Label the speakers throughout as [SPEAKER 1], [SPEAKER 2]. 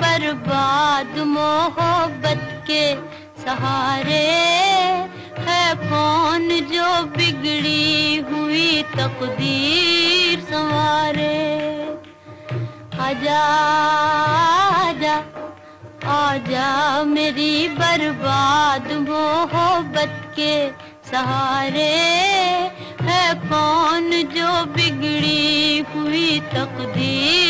[SPEAKER 1] برباد محبت کے سہارے ہے۔ کون جو بگڑی ہوئی تقدیر سنوارے۔ آجا آجا آجا میری برباد محبت کے سہارے ہے۔ کون جو بگڑی ہوئی تقدیر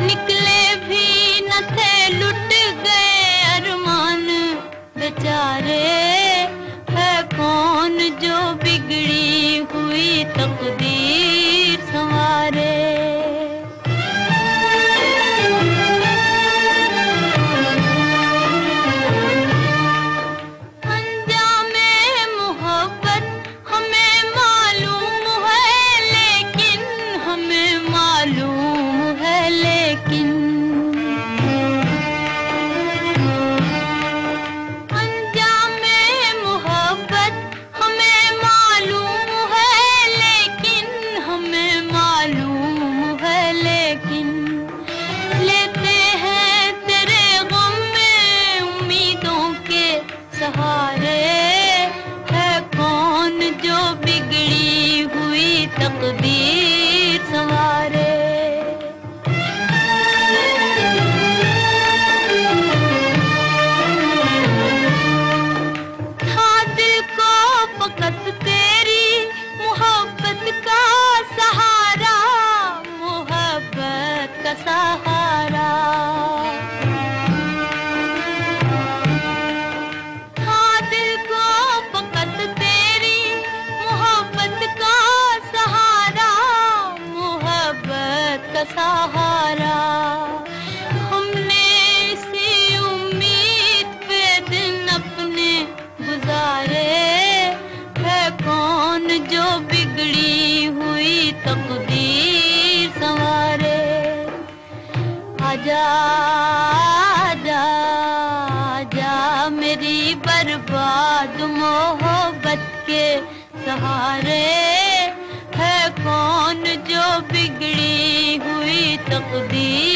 [SPEAKER 1] نکلے بھی نہ تھے لٹ گئے ارمان۔ بیچارے ہے کون جو بگڑی ہوئی تقدیر؟ سہارے ہے کون جو بگڑی ہوئی تقدیر سنوارے تھا کو فقط تیری محبت کا سہارا، محبت کا سہارا۔ سہارا۔ ہم نے اسی امید پہ دن اپنے گزارے ہے۔ کون جو بگڑی ہوئی تقدیر سنوارے۔ آجا آجا آجا، میری برباد محبت کے سہارے ہے۔ کون جو بگڑی ہوئی تقدیر